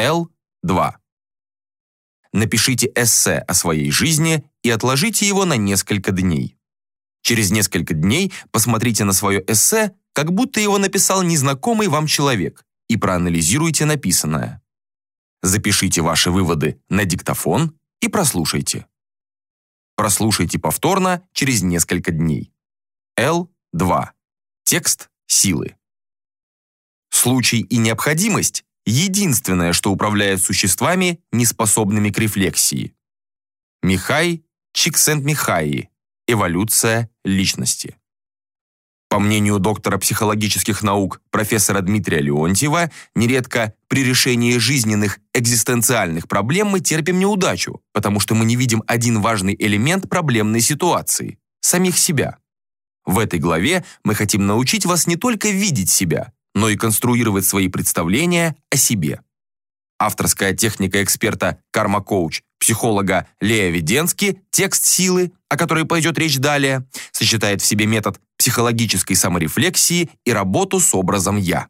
Л2. Напишите эссе о своей жизни и отложите его на несколько дней. Через несколько дней посмотрите на свое эссе, как будто его написал незнакомый вам человек, и проанализируйте написанное. Запишите ваши выводы на диктофон и прослушайте. Прослушайте повторно через несколько дней. Л2. Текст силы. Случай и необходимость – единственное, что управляет существами, неспособными к рефлексии. Михай Чиксент-Михаи. Эволюция личности. По мнению доктора психологических наук профессора Дмитрия Леонтьева, нередко при решении жизненных экзистенциальных проблем мы терпим неудачу, потому что мы не видим один важный элемент проблемной ситуации – самих себя. В этой главе мы хотим научить вас не только видеть себя, но и конструировать свои представления о себе. Авторская техника эксперта карма-коуч, психолога Лея Веденски «Текст силы», о которой пойдет речь далее, сочетает в себе метод психологической саморефлексии и работу с образом «я».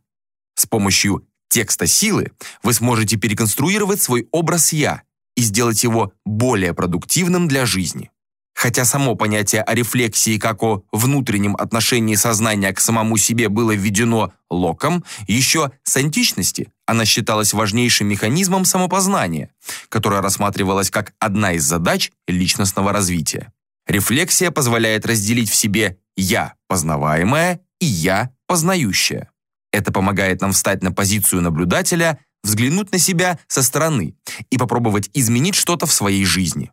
С помощью текста силы вы сможете переконструировать свой образ «я» и сделать его более продуктивным для жизни. Хотя само понятие о рефлексии как о внутреннем отношении сознания к самому себе было введено Локом, еще с античности она считалась важнейшим механизмом самопознания, которая рассматривалась как одна из задач личностного развития. Рефлексия позволяет разделить в себе «я» познаваемое и «я» познающее. Это помогает нам встать на позицию наблюдателя, взглянуть на себя со стороны и попробовать изменить что-то в своей жизни.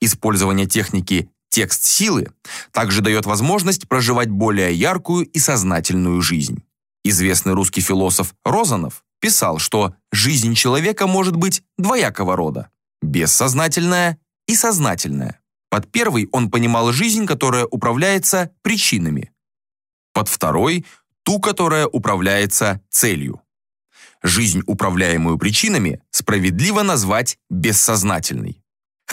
Использование техники «текст силы» также дает возможность проживать более яркую и сознательную жизнь. Известный русский философ Розанов писал, что жизнь человека может быть двоякого рода – бессознательная и сознательная. Под первой он понимал жизнь, которая управляется причинами. Под второй – ту, которая управляется целью. Жизнь, управляемую причинами, справедливо назвать бессознательной.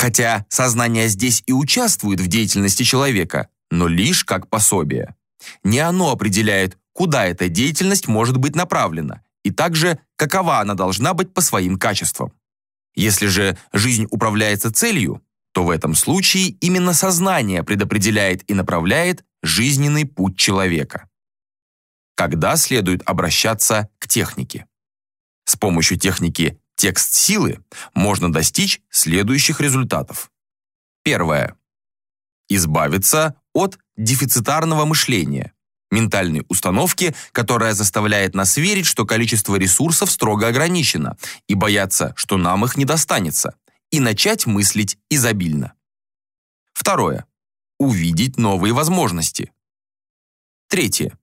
Хотя сознание здесь и участвует в деятельности человека, но лишь как пособие. Не оно определяет, куда эта деятельность может быть направлена, и также, какова она должна быть по своим качествам. Если же жизнь управляется целью, то в этом случае именно сознание предопределяет и направляет жизненный путь человека. Когда следует обращаться к технике? С помощью техники текст силы можно достичь следующих результатов. Первое. Избавиться от дефицитарного мышления, ментальной установки, которая заставляет нас верить, что количество ресурсов строго ограничено, и бояться, что нам их не достанется, и начать мыслить изобильно. Второе. Увидеть новые возможности. Третье.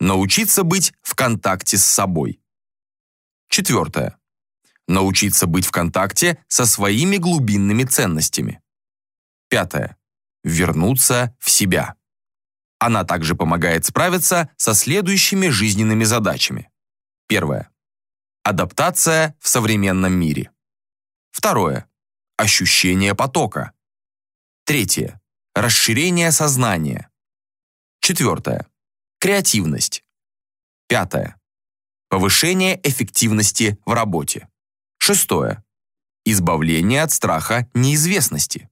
Научиться быть в контакте с собой. Четвертое научиться быть в контакте со своими глубинными ценностями. Пятое. Вернуться в себя. Она также помогает справиться со следующими жизненными задачами. Первое. Адаптация в современном мире. Второе. Ощущение потока. Третье. Расширение сознания. Четвертое. Креативность. Пятое. Повышение эффективности в работе. Шестое. Избавление от страха неизвестности.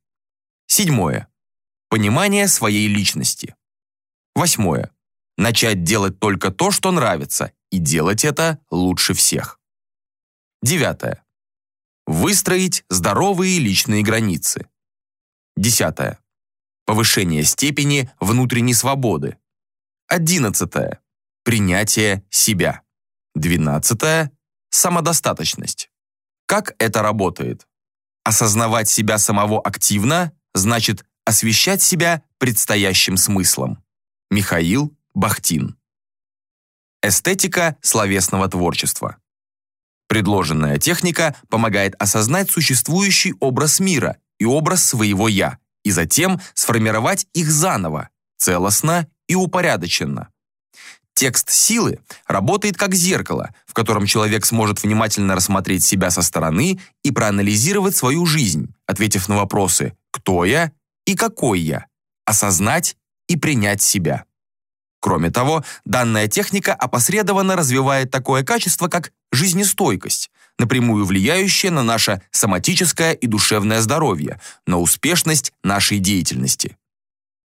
Седьмое. Понимание своей личности. Восьмое. Начать делать только то, что нравится, и делать это лучше всех. Девятое. Выстроить здоровые личные границы. Десятое. Повышение степени внутренней свободы. Одиннадцатое. Принятие себя. Двенадцатое. Самодостаточность. Как это работает? Осознавать себя самого активно значит освещать себя предстоящим смыслом. Михаил Бахтин. Эстетика словесного творчества. Предложенная техника помогает осознать существующий образ мира и образ своего «я», и затем сформировать их заново, целостно и упорядоченно. Текст силы работает как зеркало, в котором человек сможет внимательно рассмотреть себя со стороны и проанализировать свою жизнь, ответив на вопросы «Кто я?» и «Какой я?», осознать и принять себя. Кроме того, данная техника опосредованно развивает такое качество, как жизнестойкость, напрямую влияющее на наше соматическое и душевное здоровье, на успешность нашей деятельности.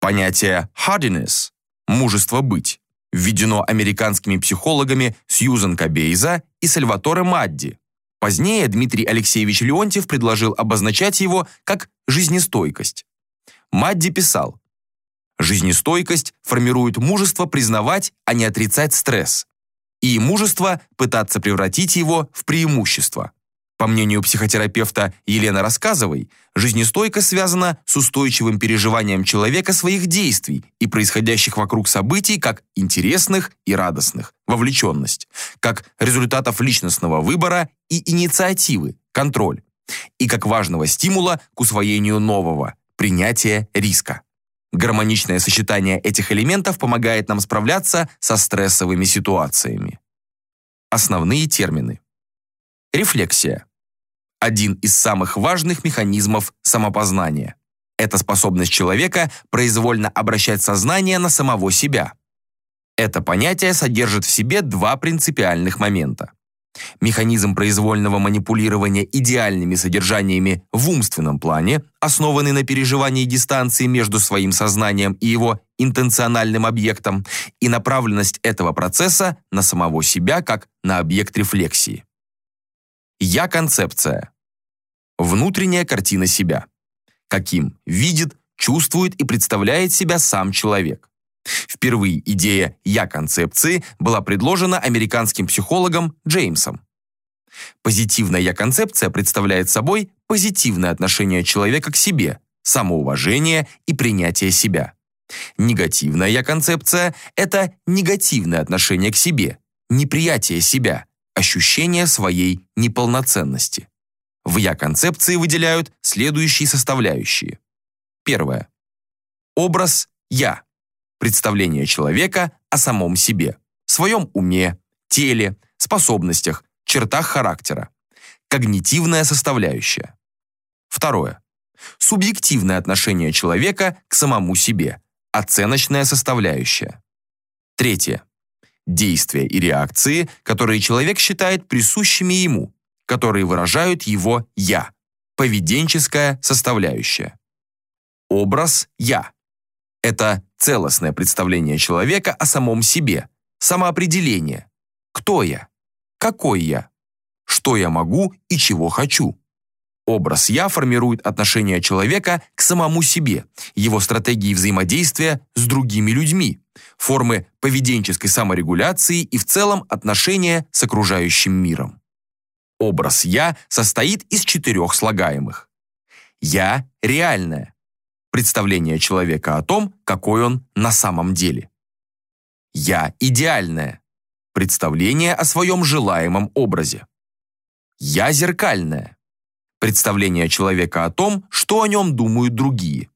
Понятие hardiness – мужество быть – введено американскими психологами Сьюзен Кабейза и Сальваторе Мадди. Позднее Дмитрий Алексеевич Леонтьев предложил обозначать его как жизнестойкость. Мадди писал, Жизнестойкость формирует мужество признавать, а не отрицать стресс. И мужество пытаться превратить его в преимущество. По мнению психотерапевта Елены Рассказовой, жизнестойкость связана с устойчивым переживанием человека своих действий и происходящих вокруг событий как интересных и радостных, вовлеченность, как результатов личностного выбора и инициативы, контроль, и как важного стимула к усвоению нового, принятия риска. Гармоничное сочетание этих элементов помогает нам справляться со стрессовыми ситуациями. Основные термины. Рефлексия. Один из самых важных механизмов самопознания. Это способность человека произвольно обращать сознание на самого себя. Это понятие содержит в себе два принципиальных момента. Механизм произвольного манипулирования идеальными содержаниями в умственном плане, основанный на переживании дистанции между своим сознанием и его интенциональным объектом, и направленность этого процесса на самого себя как на объект рефлексии. Я-концепция. Внутренняя картина себя. Каким видит, чувствует и представляет себя сам человек. Впервые идея «я-концепции» была предложена американским психологом Джеймсом. Позитивная «я-концепция» представляет собой позитивное отношение человека к себе, самоуважение и принятие себя. Негативная «я-концепция» — это негативное отношение к себе, неприятие себя, ощущение своей неполноценности. В «я-концепции» выделяют следующие составляющие. Первое. Образ «я» представление человека о самом себе, своем уме, теле, способностях, чертах характера. Когнитивная составляющая. Второе. Субъективное отношение человека к самому себе, оценочная составляющая. Третье. Действия и реакции, которые человек считает присущими ему, которые выражают его «я», поведенческая составляющая. Образ «я» — это целостное представление человека о самом себе, самоопределение. Кто я? Какой я? Что я могу и чего хочу? Образ «я» формирует отношение человека к самому себе, его стратегии взаимодействия с другими людьми, формы поведенческой саморегуляции и в целом отношения с окружающим миром. Образ «я» состоит из четырех слагаемых. «Я» — реальное, представление человека о том, какой он на самом деле. «Я идеальное» – представление о своем желаемом образе. «Я зеркальное» – представление человека о том, что о нем думают другие.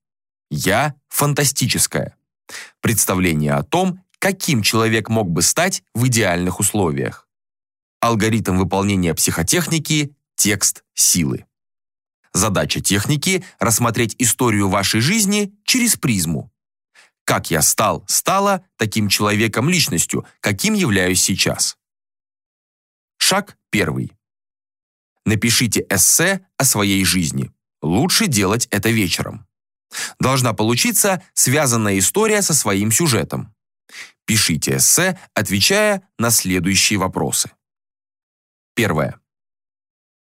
«Я фантастическое» – представление о том, каким человек мог бы стать в идеальных условиях. Алгоритм выполнения психотехники – текст силы. Задача техники – рассмотреть историю вашей жизни через призму. Как я стал, стала таким человеком-личностью, каким являюсь сейчас. Шаг первый. Напишите эссе о своей жизни. Лучше делать это вечером. Должна получиться связанная история со своим сюжетом. Пишите эссе, отвечая на следующие вопросы. Первое.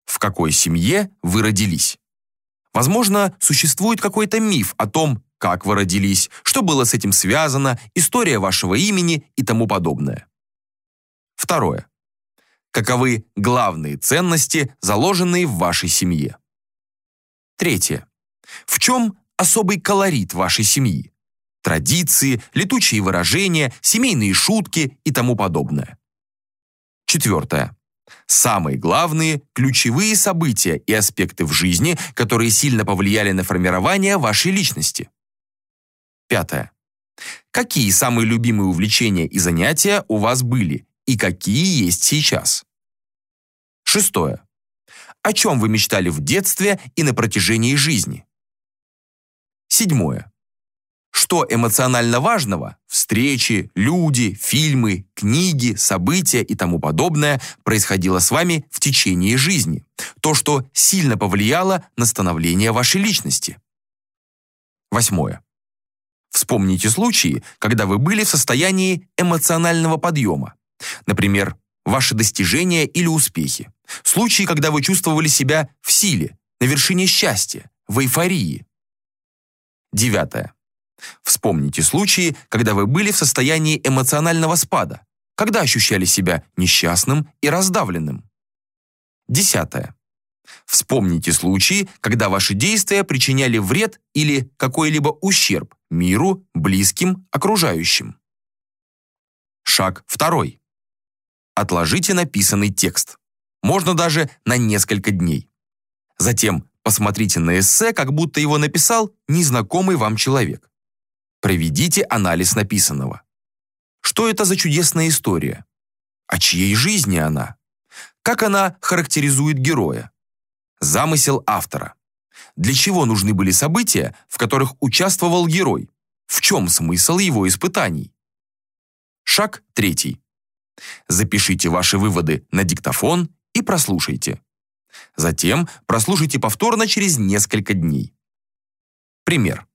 В какой семье вы родились? Возможно, существует какой-то миф о том, как вы родились, что было с этим связано, история вашего имени и тому подобное. Второе. Каковы главные ценности, заложенные в вашей семье? Третье. В чем особый колорит вашей семьи? Традиции, летучие выражения, семейные шутки и тому подобное. Четвертое. Самые главные, ключевые события и аспекты в жизни, которые сильно повлияли на формирование вашей личности. Пятое. Какие самые любимые увлечения и занятия у вас были и какие есть сейчас? Шестое. О чем вы мечтали в детстве и на протяжении жизни? Седьмое. что эмоционально важного – встречи, люди, фильмы, книги, события и тому подобное – происходило с вами в течение жизни. То, что сильно повлияло на становление вашей личности. Восьмое. Вспомните случаи, когда вы были в состоянии эмоционального подъема. Например, ваши достижения или успехи. Случаи, когда вы чувствовали себя в силе, на вершине счастья, в эйфории. Девятое. Вспомните случаи, когда вы были в состоянии эмоционального спада, когда ощущали себя несчастным и раздавленным. Десятое. Вспомните случаи, когда ваши действия причиняли вред или какой-либо ущерб миру, близким, окружающим. Шаг второй. Отложите написанный текст. Можно даже на несколько дней. Затем посмотрите на эссе, как будто его написал незнакомый вам человек. Проведите анализ написанного. Что это за чудесная история? О чьей жизни она? Как она характеризует героя? Замысел автора. Для чего нужны были события, в которых участвовал герой? В чем смысл его испытаний? Шаг третий. Запишите ваши выводы на диктофон и прослушайте. Затем прослушайте повторно через несколько дней. Пример.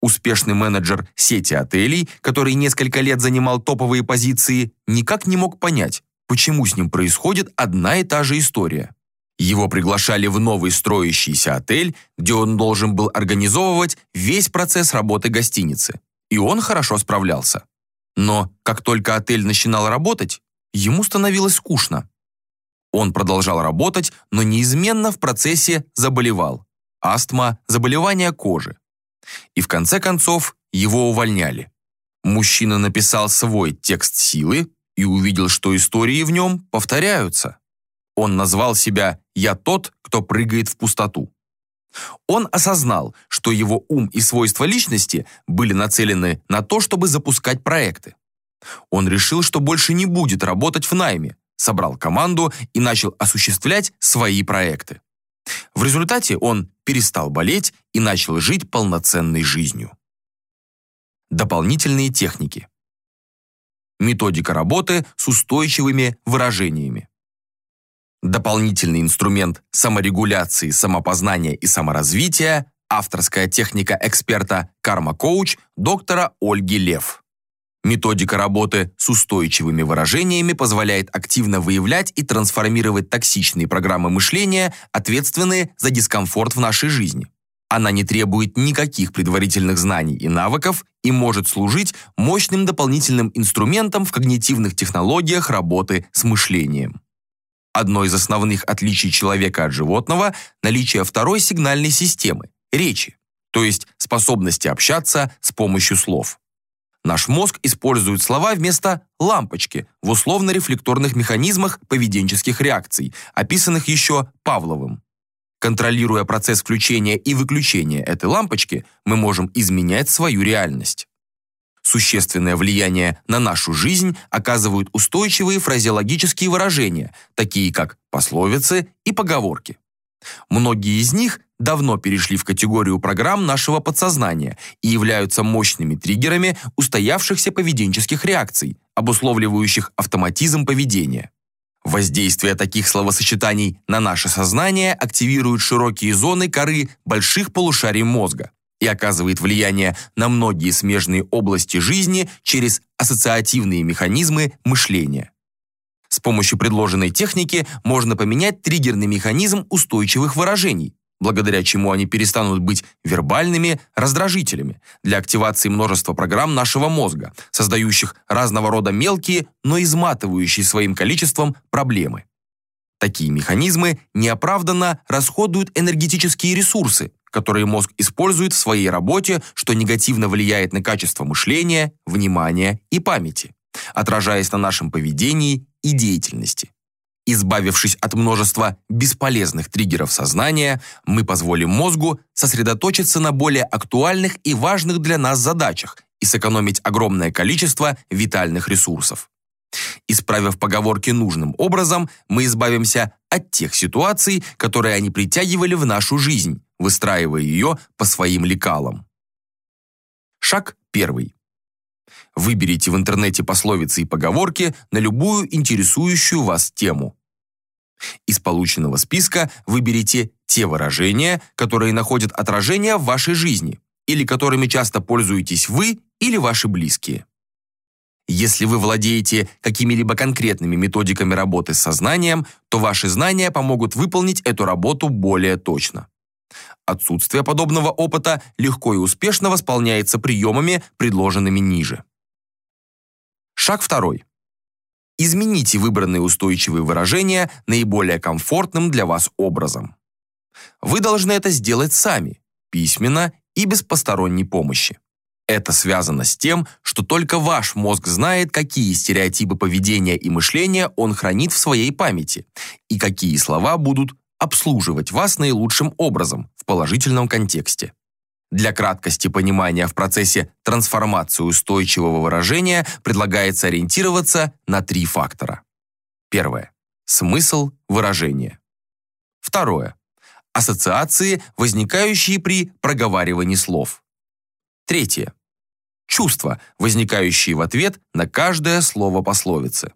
Успешный менеджер сети отелей, который несколько лет занимал топовые позиции, никак не мог понять, почему с ним происходит одна и та же история. Его приглашали в новый строящийся отель, где он должен был организовывать весь процесс работы гостиницы. И он хорошо справлялся. Но как только отель начинал работать, ему становилось скучно. Он продолжал работать, но неизменно в процессе заболевал. Астма, заболевание кожи. И в конце концов его увольняли. Мужчина написал свой текст силы и увидел, что истории в нем повторяются. Он назвал себя «Я тот, кто прыгает в пустоту». Он осознал, что его ум и свойства личности были нацелены на то, чтобы запускать проекты. Он решил, что больше не будет работать в найме, собрал команду и начал осуществлять свои проекты. В результате он перестал болеть и начал жить полноценной жизнью. Дополнительные техники. Методика работы с устойчивыми выражениями. Дополнительный инструмент саморегуляции, самопознания и саморазвития – авторская техника эксперта «Карма-коуч» доктора Ольги Лев. Методика работы с устойчивыми выражениями позволяет активно выявлять и трансформировать токсичные программы мышления, ответственные за дискомфорт в нашей жизни. Она не требует никаких предварительных знаний и навыков и может служить мощным дополнительным инструментом в когнитивных технологиях работы с мышлением. Одно из основных отличий человека от животного – наличие второй сигнальной системы – речи, то есть способности общаться с помощью слов. Наш мозг использует слова вместо лампочки в условно-рефлекторных механизмах поведенческих реакций, описанных еще Павловым. Контролируя процесс включения и выключения этой лампочки, мы можем изменять свою реальность. Существенное влияние на нашу жизнь оказывают устойчивые фразеологические выражения, такие как пословицы и поговорки. Многие из них давно перешли в категорию программ нашего подсознания и являются мощными триггерами устоявшихся поведенческих реакций, обусловливающих автоматизм поведения. Воздействие таких словосочетаний на наше сознание активирует широкие зоны коры больших полушарий мозга и оказывает влияние на многие смежные области жизни через ассоциативные механизмы мышления. С помощью предложенной техники можно поменять триггерный механизм устойчивых выражений, благодаря чему они перестанут быть вербальными раздражителями для активации множества программ нашего мозга, создающих разного рода мелкие, но изматывающие своим количеством проблемы. Такие механизмы неоправданно расходуют энергетические ресурсы, которые мозг использует в своей работе, что негативно влияет на качество мышления, внимания и памяти отражаясь на нашем поведении и деятельности. Избавившись от множества бесполезных триггеров сознания, мы позволим мозгу сосредоточиться на более актуальных и важных для нас задачах и сэкономить огромное количество витальных ресурсов. Исправив поговорки нужным образом, мы избавимся от тех ситуаций, которые они притягивали в нашу жизнь, выстраивая ее по своим лекалам. Шаг первый. Выберите в интернете пословицы и поговорки на любую интересующую вас тему. Из полученного списка выберите те выражения, которые находят отражение в вашей жизни или которыми часто пользуетесь вы или ваши близкие. Если вы владеете какими-либо конкретными методиками работы с сознанием, то ваши знания помогут выполнить эту работу более точно. Отсутствие подобного опыта легко и успешно восполняется приемами, предложенными ниже. Шаг второй. Измените выбранные устойчивые выражения наиболее комфортным для вас образом. Вы должны это сделать сами, письменно и без посторонней помощи. Это связано с тем, что только ваш мозг знает, какие стереотипы поведения и мышления он хранит в своей памяти и какие слова будут обслуживать вас наилучшим образом в положительном контексте. Для краткости понимания в процессе трансформации устойчивого выражения предлагается ориентироваться на три фактора. Первое. Смысл выражения. Второе. Ассоциации, возникающие при проговаривании слов. Третье. Чувства, возникающие в ответ на каждое слово пословицы.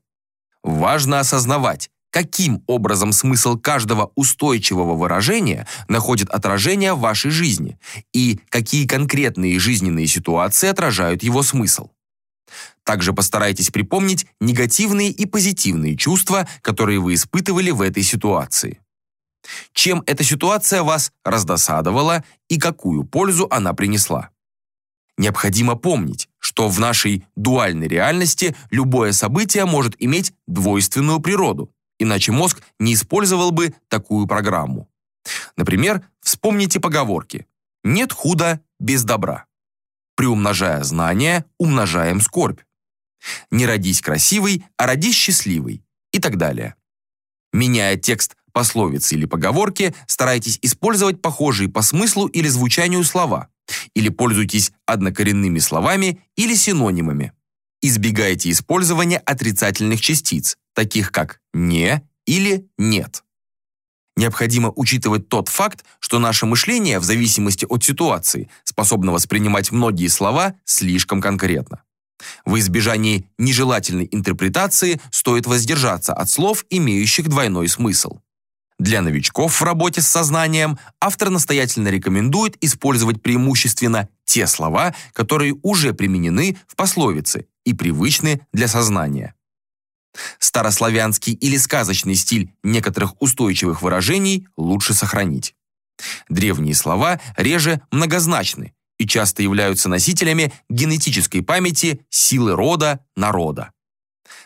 Важно осознавать, каким образом смысл каждого устойчивого выражения находит отражение в вашей жизни и какие конкретные жизненные ситуации отражают его смысл. Также постарайтесь припомнить негативные и позитивные чувства, которые вы испытывали в этой ситуации. Чем эта ситуация вас раздосадовала и какую пользу она принесла. Необходимо помнить, что в нашей дуальной реальности любое событие может иметь двойственную природу, иначе мозг не использовал бы такую программу. Например, вспомните поговорки «нет худа без добра». Приумножая знания, умножаем скорбь. «Не родись красивый, а родись счастливый» и так далее. Меняя текст пословицы или поговорки, старайтесь использовать похожие по смыслу или звучанию слова – или пользуйтесь однокоренными словами или синонимами. Избегайте использования отрицательных частиц, таких как «не» или «нет». Необходимо учитывать тот факт, что наше мышление, в зависимости от ситуации, способно воспринимать многие слова слишком конкретно. В избежании нежелательной интерпретации стоит воздержаться от слов, имеющих двойной смысл. Для новичков в работе с сознанием автор настоятельно рекомендует использовать преимущественно те слова, которые уже применены в пословице и привычны для сознания. Старославянский или сказочный стиль некоторых устойчивых выражений лучше сохранить. Древние слова реже многозначны и часто являются носителями генетической памяти силы рода, народа.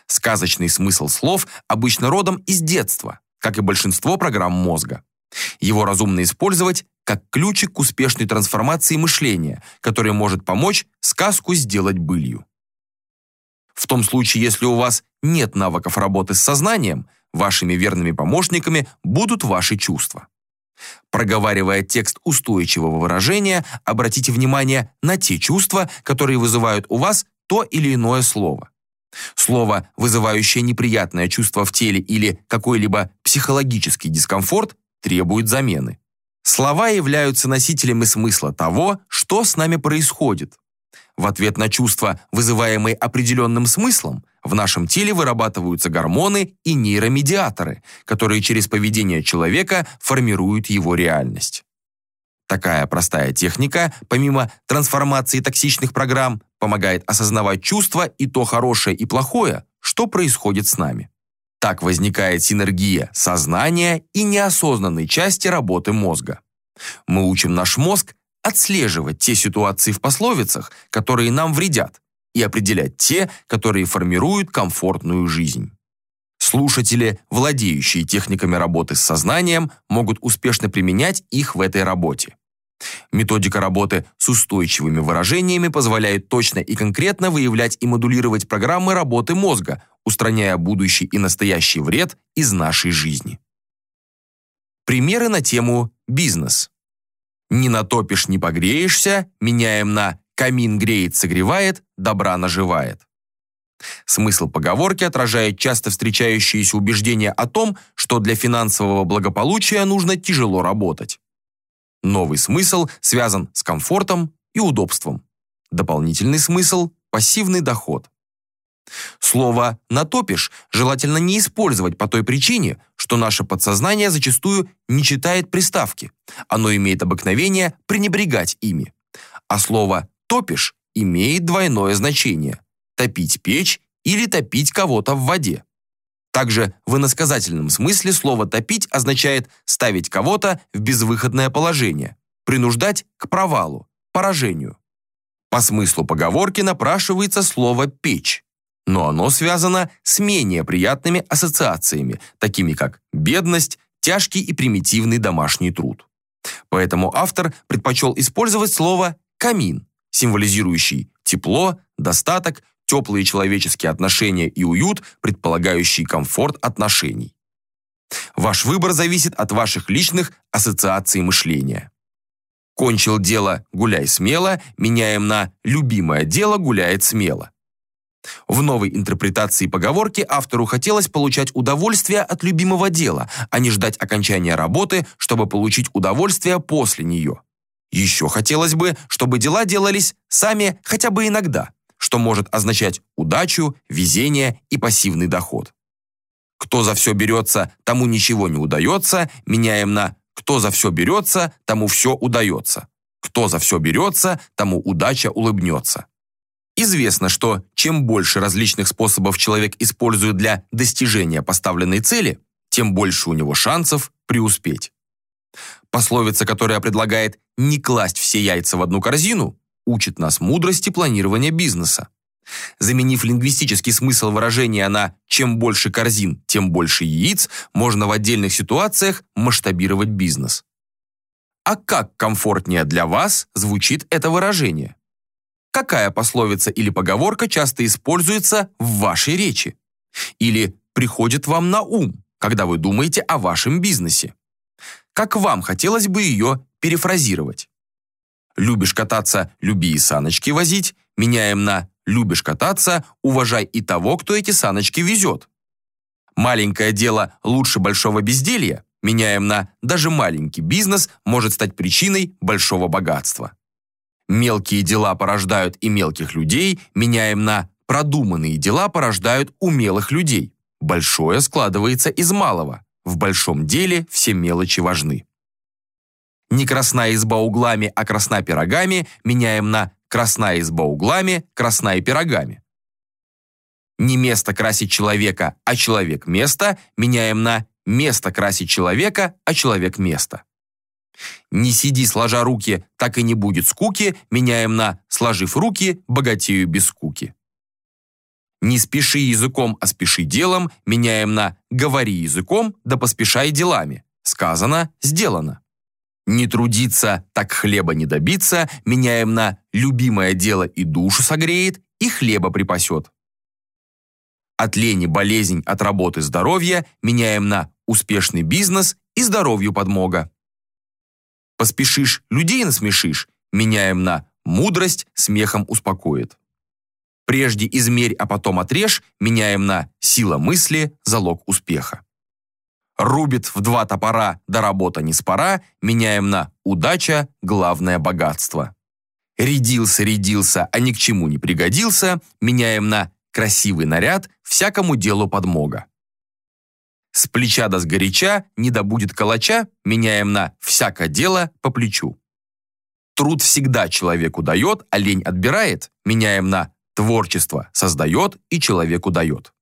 Сказочный смысл слов обычно родом из детства, как и большинство программ мозга. Его разумно использовать как ключик к успешной трансформации мышления, который может помочь сказку сделать былью. В том случае, если у вас нет навыков работы с сознанием, вашими верными помощниками будут ваши чувства. Проговаривая текст устойчивого выражения, обратите внимание на те чувства, которые вызывают у вас то или иное слово. Слово, вызывающее неприятное чувство в теле или какой-либо психологический дискомфорт, требует замены. Слова являются носителями смысла того, что с нами происходит. В ответ на чувства, вызываемые определенным смыслом, в нашем теле вырабатываются гормоны и нейромедиаторы, которые через поведение человека формируют его реальность. Такая простая техника, помимо трансформации токсичных программ, помогает осознавать чувства и то хорошее и плохое, что происходит с нами. Так возникает синергия сознания и неосознанной части работы мозга. Мы учим наш мозг отслеживать те ситуации в пословицах, которые нам вредят, и определять те, которые формируют комфортную жизнь. Слушатели, владеющие техниками работы с сознанием, могут успешно применять их в этой работе. Методика работы с устойчивыми выражениями позволяет точно и конкретно выявлять и модулировать программы работы мозга, устраняя будущий и настоящий вред из нашей жизни. Примеры на тему «бизнес». «Не натопишь, не погреешься» меняем на «камин греет, согревает, добра наживает». Смысл поговорки отражает часто встречающиеся убеждения о том, что для финансового благополучия нужно тяжело работать. Новый смысл связан с комфортом и удобством. Дополнительный смысл – пассивный доход. Слово «натопишь» желательно не использовать по той причине, что наше подсознание зачастую не читает приставки. Оно имеет обыкновение пренебрегать ими. А слово «топишь» имеет двойное значение – топить печь или топить кого-то в воде. Также в иносказательном смысле слово «топить» означает ставить кого-то в безвыходное положение, принуждать к провалу, поражению. По смыслу поговорки напрашивается слово «печь», но оно связано с менее приятными ассоциациями, такими как бедность, тяжкий и примитивный домашний труд. Поэтому автор предпочел использовать слово «камин», символизирующий тепло, достаток, теплые человеческие отношения и уют, предполагающий комфорт отношений. Ваш выбор зависит от ваших личных ассоциаций мышления. Кончил дело «гуляй смело» меняем на «любимое дело гуляет смело». В новой интерпретации поговорки автору хотелось получать удовольствие от любимого дела, а не ждать окончания работы, чтобы получить удовольствие после нее. Еще хотелось бы, чтобы дела делались сами хотя бы иногда, что может означать удачу, везение и пассивный доход. Кто за все берется, тому ничего не удается, меняем на кто за все берется, тому все удается. Кто за все берется, тому удача улыбнется. Известно, что чем больше различных способов человек использует для достижения поставленной цели, тем больше у него шансов преуспеть. Пословица, которая предлагает не класть все яйца в одну корзину, учит нас мудрости планирования бизнеса. Заменив лингвистический смысл выражения на «чем больше корзин, тем больше яиц», можно в отдельных ситуациях масштабировать бизнес. А как комфортнее для вас звучит это выражение? Какая пословица или поговорка часто используется в вашей речи? Или приходит вам на ум, когда вы думаете о вашем бизнесе? Как вам хотелось бы ее перефразировать? Любишь кататься, люби и саночки возить, меняем на Любишь кататься, уважай и того, кто эти саночки везет. Маленькое дело лучше большого безделья. Меняем на даже маленький бизнес может стать причиной большого богатства. Мелкие дела порождают и мелких людей, меняем на продуманные дела порождают умелых людей. Большое складывается из малого. В большом деле все мелочи важны. Не красна изба углами, а красна пирогами меняем на красная изба углами, красная пирогами. Не место красить человека, а человек место меняем на место красить человека, а человек место. Не сиди сложа руки, так и не будет скуки, меняем на сложив руки, богатею без скуки. Не спеши языком, а спеши делом, меняем на говори языком, да поспешай делами. Сказано, сделано. Не трудиться, так хлеба не добиться, меняем на любимое дело и душу согреет, и хлеба припасет. От лени болезнь, от работы здоровье меняем на успешный бизнес и здоровью подмога. Поспешишь, людей насмешишь, меняем на мудрость, смехом успокоит. Прежде измерь, а потом отрежь, меняем на сила мысли, залог успеха. Рубит в два топора, да работа не спора, меняем на удача, главное богатство. Рядился, рядился, а ни к чему не пригодился, меняем на красивый наряд, всякому делу подмога. С плеча до сгоряча, не добудет калача, меняем на всякое дело по плечу. Труд всегда человеку дает, а лень отбирает, меняем на творчество создает и человеку дает.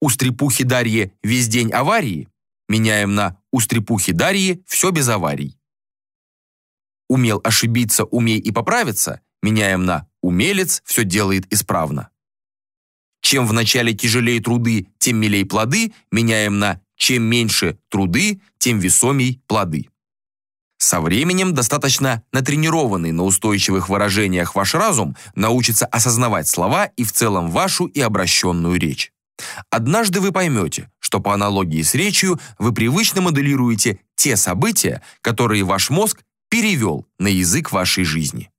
У стрепухи Дарьи весь день аварии, Меняем на «у стрепухи Дарьи все без аварий». Умел ошибиться, умей и поправиться. Меняем на «умелец все делает исправно». Чем вначале тяжелее труды, тем милей плоды. Меняем на «чем меньше труды, тем весомей плоды». Со временем достаточно натренированный на устойчивых выражениях ваш разум научится осознавать слова и в целом вашу и обращенную речь. Однажды вы поймете, что по аналогии с речью вы привычно моделируете те события, которые ваш мозг перевел на язык вашей жизни.